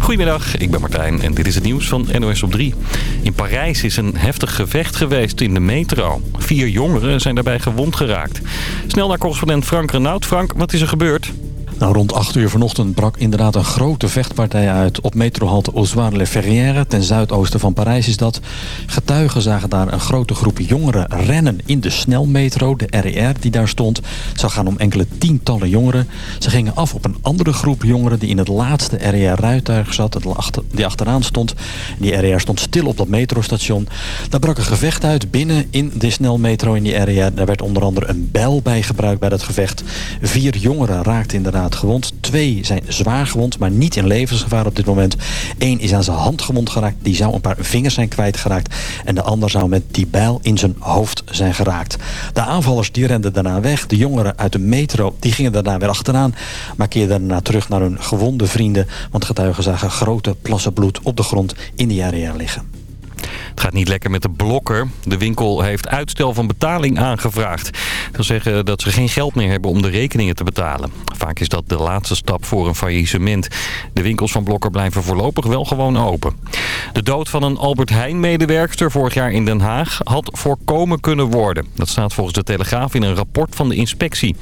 Goedemiddag, ik ben Martijn en dit is het nieuws van NOS op 3. In Parijs is een heftig gevecht geweest in de metro. Vier jongeren zijn daarbij gewond geraakt. Snel naar correspondent Frank Renaud. Frank, wat is er gebeurd? Nou, rond 8 uur vanochtend brak inderdaad een grote vechtpartij uit op metrohalte Ozoir-le-Ferrière. Ten zuidoosten van Parijs is dat. Getuigen zagen daar een grote groep jongeren rennen in de snelmetro, de RER die daar stond. Het zou gaan om enkele tientallen jongeren. Ze gingen af op een andere groep jongeren die in het laatste RER-ruituig zat, die achteraan stond. Die RER stond stil op dat metrostation. Daar brak een gevecht uit binnen in de snelmetro in die RER. Daar werd onder andere een bijl bij gebruikt bij dat gevecht. Vier jongeren raakten inderdaad gewond. Twee zijn zwaar gewond, maar niet in levensgevaar op dit moment. Eén is aan zijn hand gewond geraakt. Die zou een paar vingers zijn kwijtgeraakt. En de ander zou met die bijl in zijn hoofd zijn geraakt. De aanvallers die renden daarna weg. De jongeren uit de metro die gingen daarna weer achteraan. Maar keerden daarna terug naar hun gewonde vrienden. Want getuigen zagen grote plassen bloed op de grond in die area liggen. Het gaat niet lekker met de blokker. De winkel heeft uitstel van betaling aangevraagd. Dat zeggen dat ze geen geld meer hebben om de rekeningen te betalen. Vaak is dat de laatste stap voor een faillissement. De winkels van Blokker blijven voorlopig wel gewoon open. De dood van een Albert Heijn-medewerkster vorig jaar in Den Haag had voorkomen kunnen worden. Dat staat volgens de Telegraaf in een rapport van de inspectie.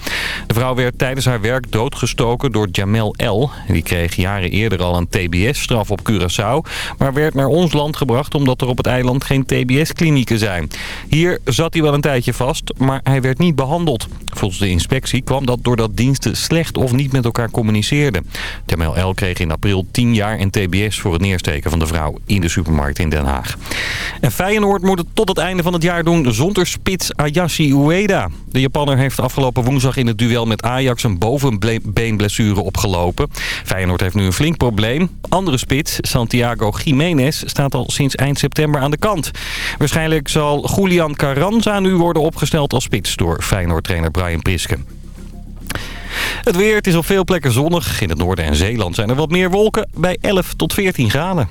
De vrouw werd tijdens haar werk doodgestoken door Jamel L. Die kreeg jaren eerder al een TBS-straf op Curaçao... maar werd naar ons land gebracht omdat er op het eiland geen TBS-klinieken zijn. Hier zat hij wel een tijdje vast, maar hij werd niet behandeld. Volgens de inspectie kwam dat doordat diensten slecht of niet met elkaar communiceerden. Jamel L. kreeg in april 10 jaar en TBS voor het neersteken van de vrouw in de supermarkt in Den Haag. En Feyenoord moet het tot het einde van het jaar doen zonder spits Ayashi Ueda. De Japanner heeft afgelopen woensdag in het duel met Ajax een bovenbeenblessure opgelopen. Feyenoord heeft nu een flink probleem. Andere spits, Santiago Jiménez, staat al sinds eind september aan de kant. Waarschijnlijk zal Julian Carranza nu worden opgesteld als spits door Feyenoord-trainer Brian Priske. Het weer, is op veel plekken zonnig. In het noorden en Zeeland zijn er wat meer wolken bij 11 tot 14 graden.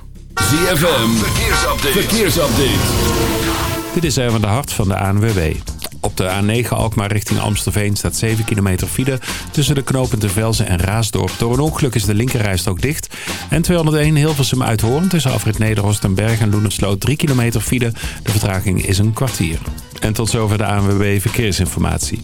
Dit is even de hart van de ANWB. Op de A9 Alkmaar richting Amstelveen staat 7 kilometer file tussen de knopen de Velzen en Raasdorp. Door een ongeluk is de linkerrijstrook dicht. En 201 Hilversum uit Hoorn tussen Afrit Nederhorst en Berg en Loenersloot 3 kilometer file. De vertraging is een kwartier. En tot zover de ANWB Verkeersinformatie.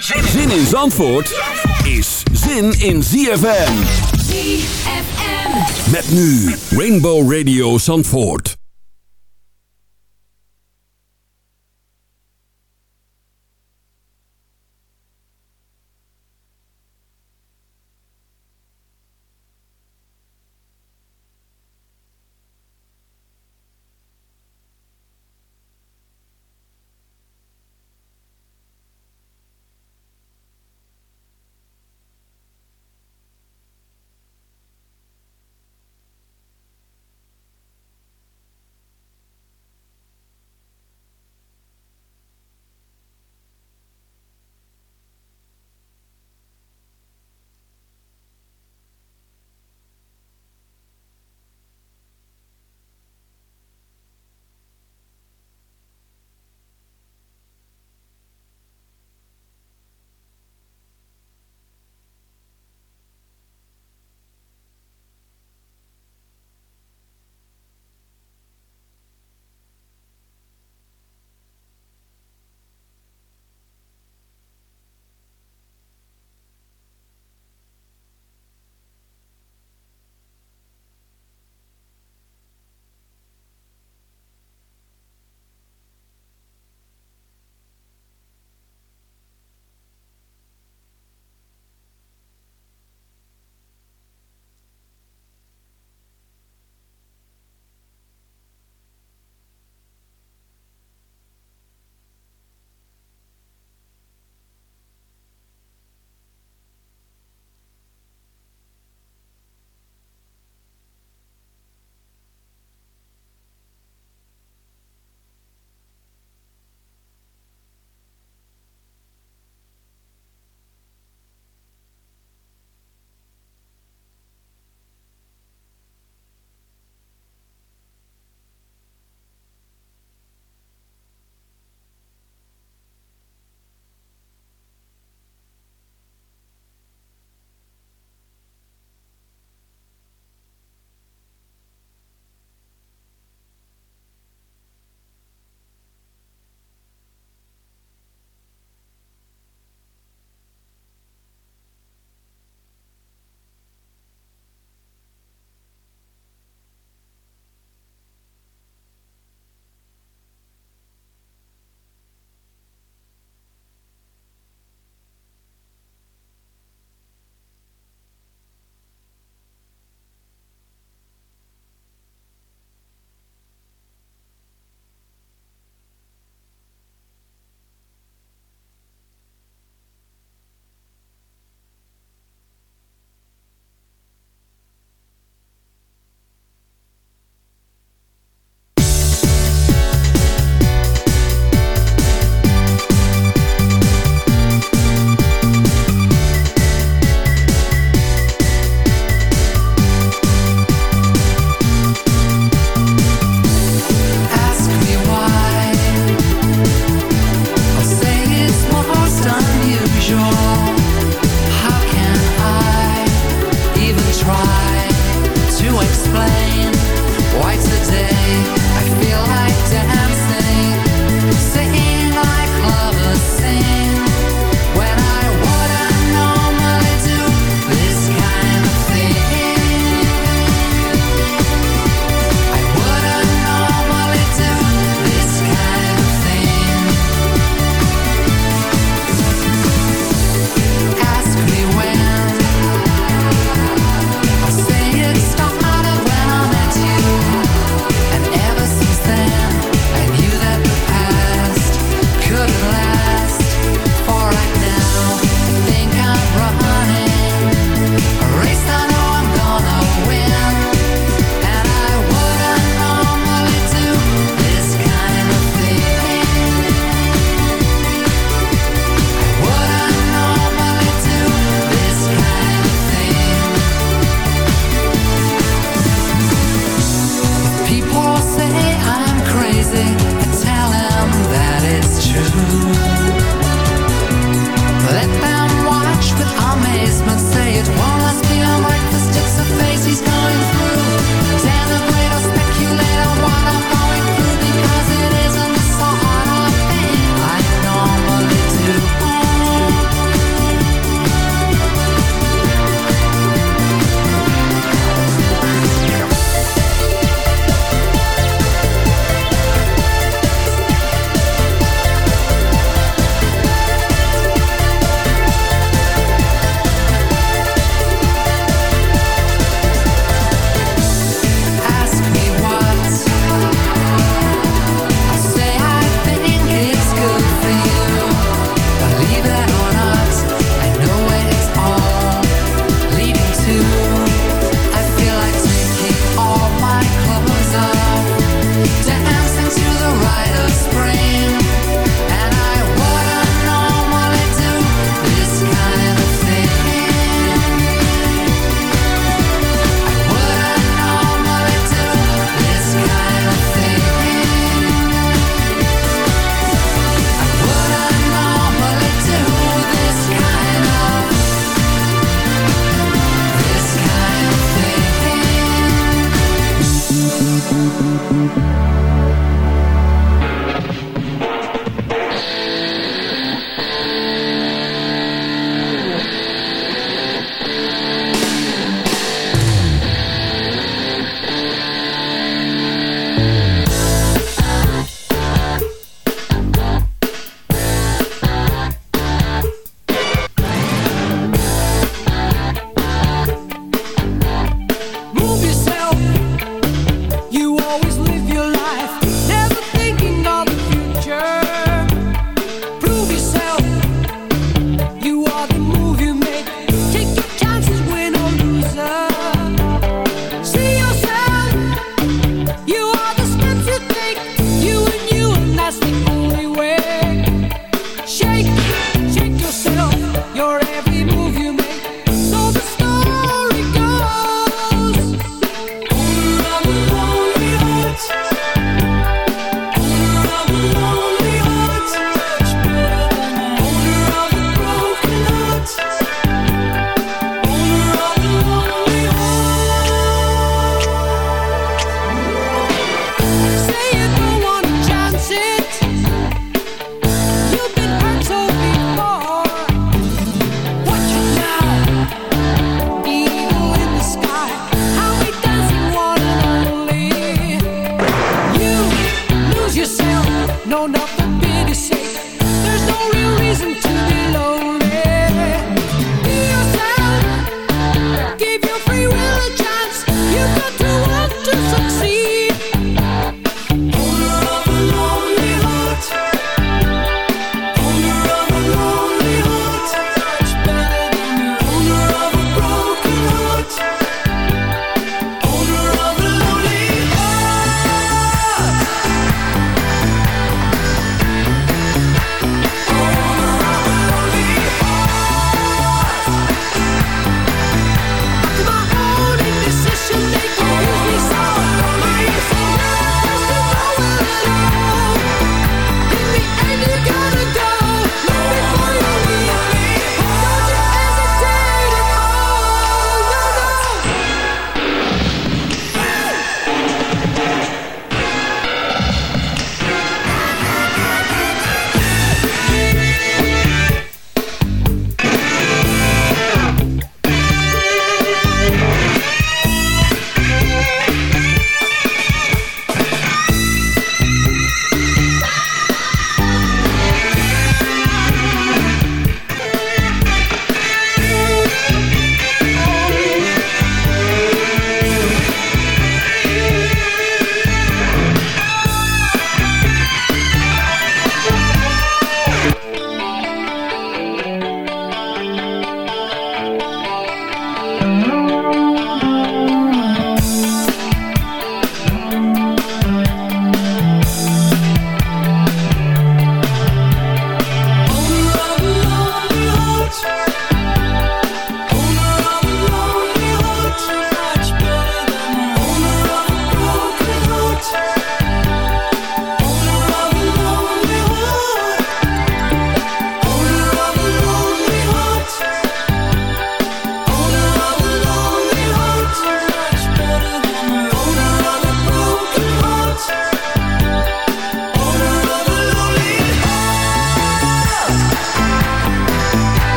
Zin in Zandvoort is zin in ZFM. ZFM. Met nu Rainbow Radio Zandvoort.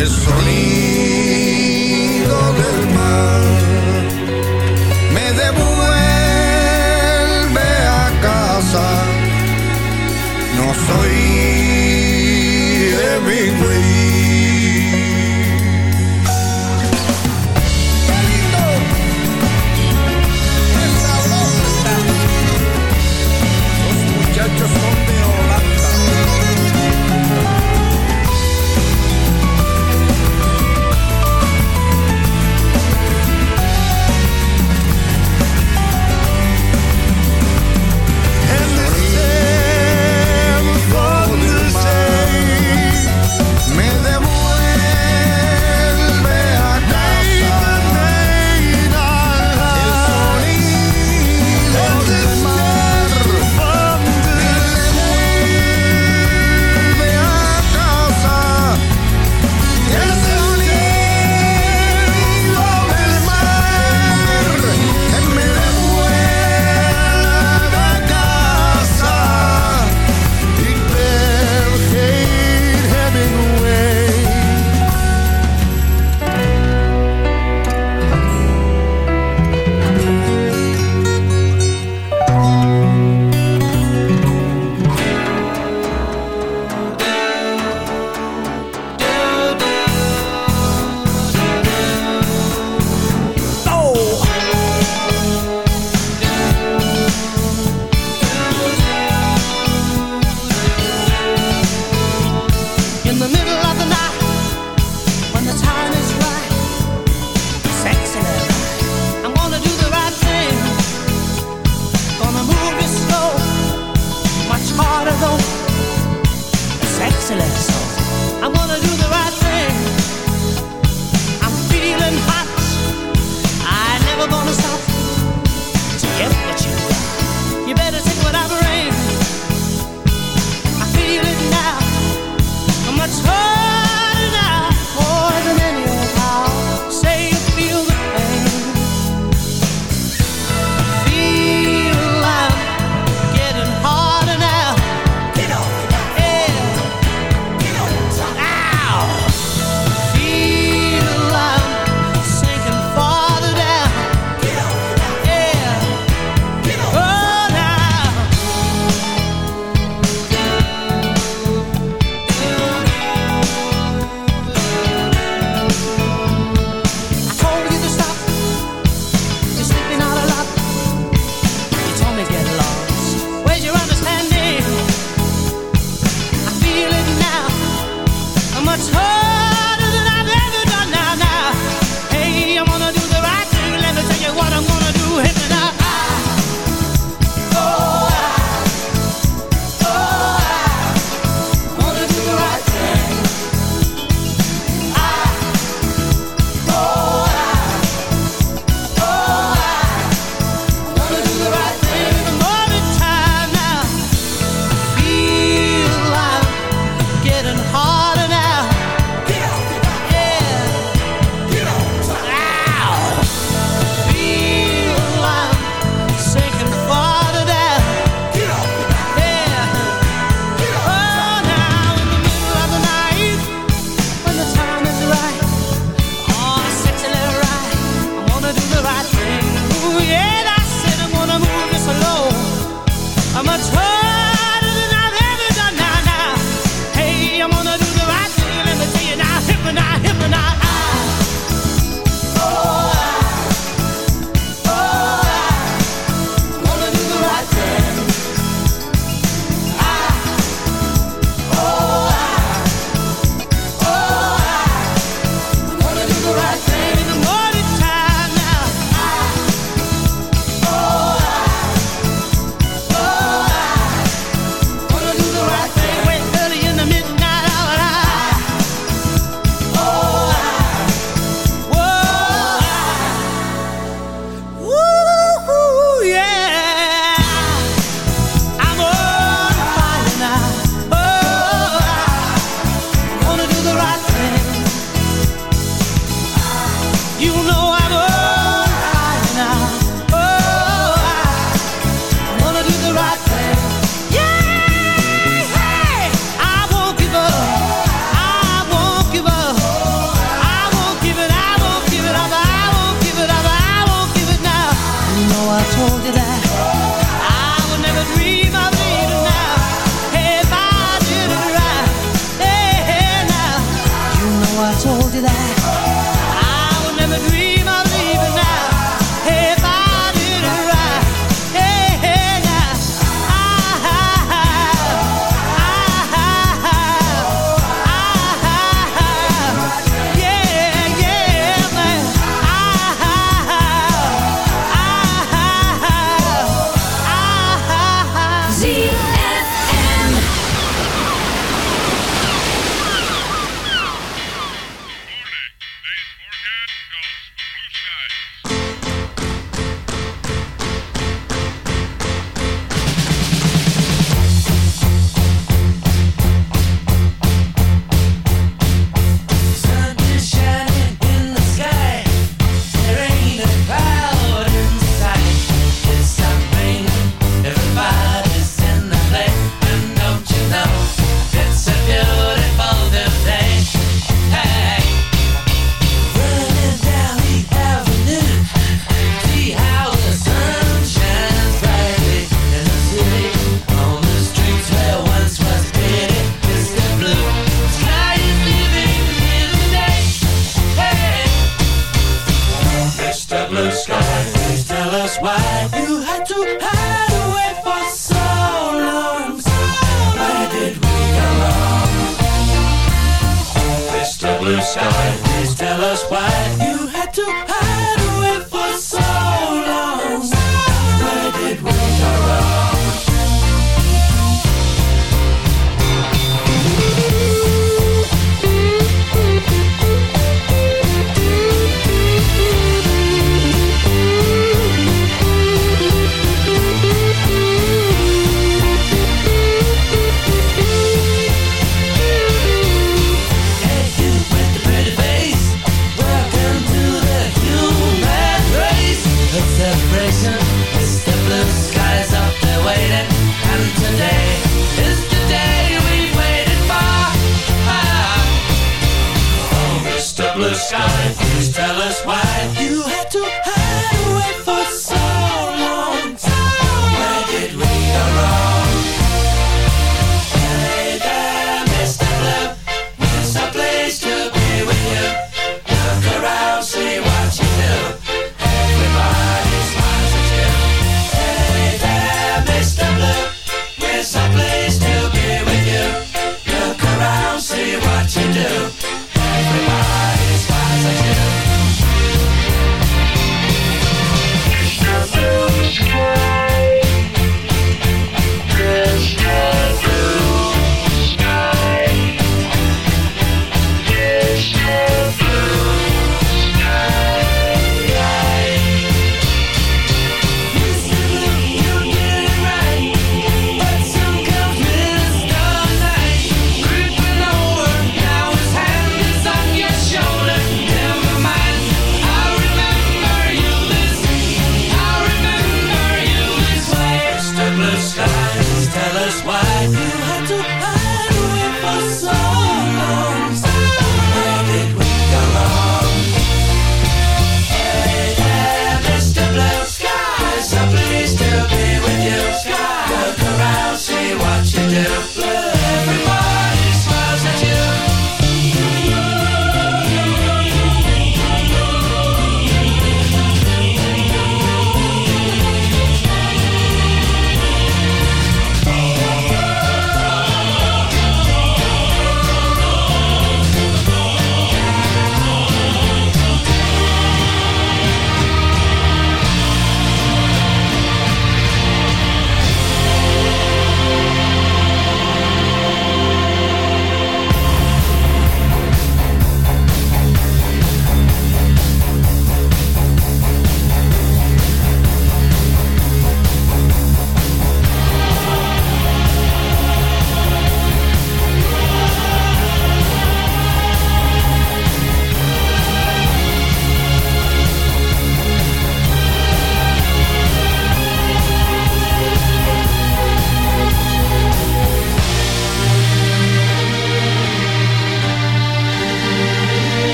el sonido del mar. Me devuelve a casa. No soy Hemingway.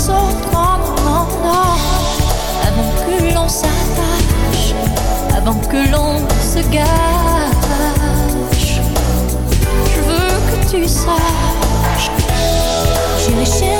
les autres. Non, non, non. Avant que l'on s'attache, avant que l'on se gâche, je veux que tu saches. J'irai chercher.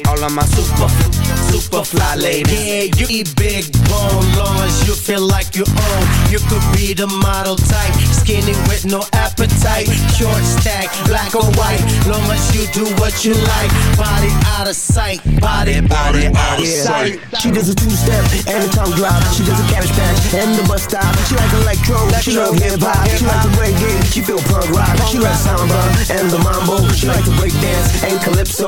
all of my super super fly ladies. Yeah, you eat big bone, long you feel like you own. You could be the model type, skinny with no appetite. Short stack, black or white, long as you do what you like. Body out of sight, body, body out of sight. She does a two-step and a tongue drop. She does a cabbage patch and the bus stop. She like electro, she love hip-hop. She like the reggae, she feel punk rock. She like samba and the mambo. She like to break dance and calypso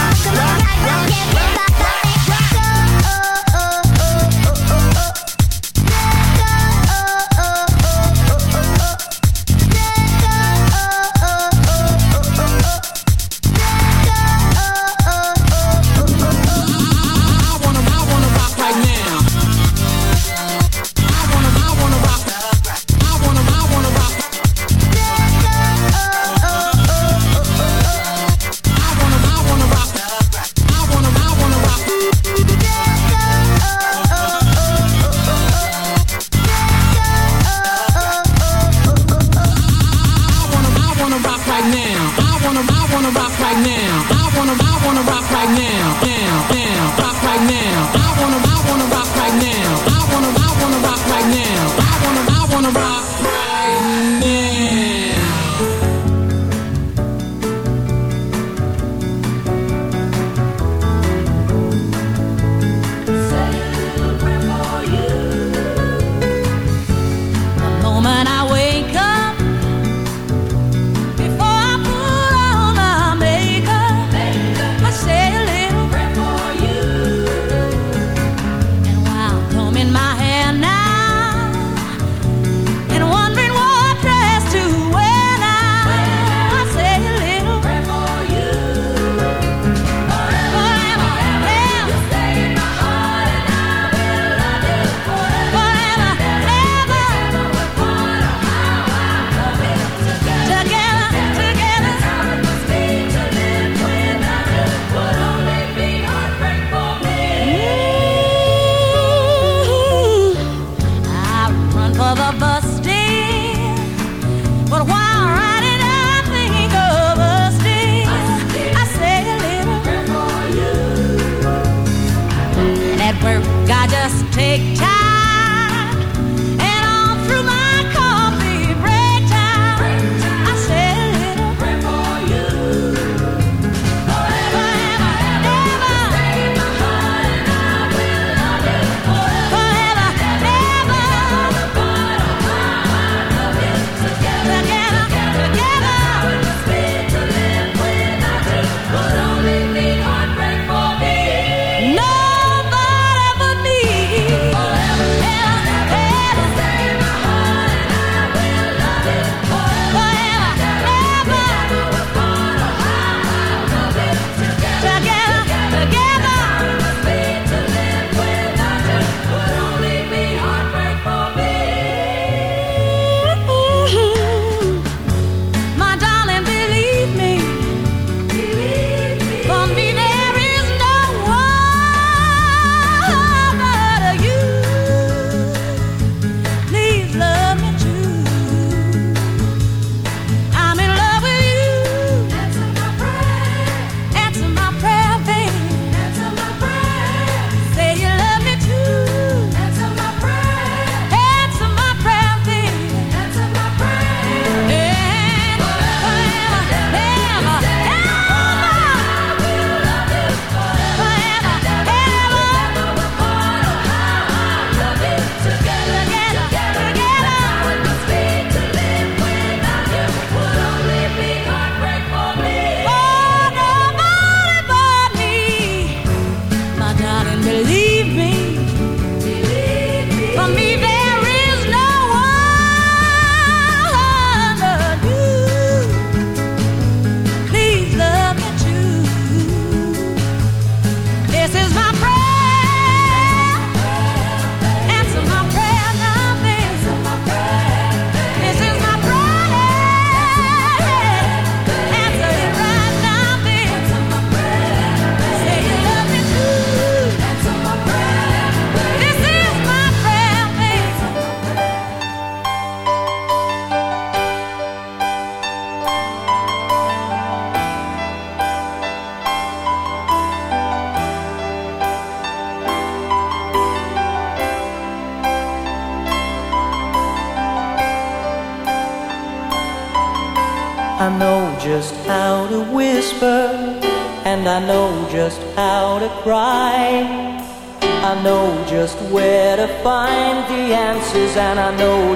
of a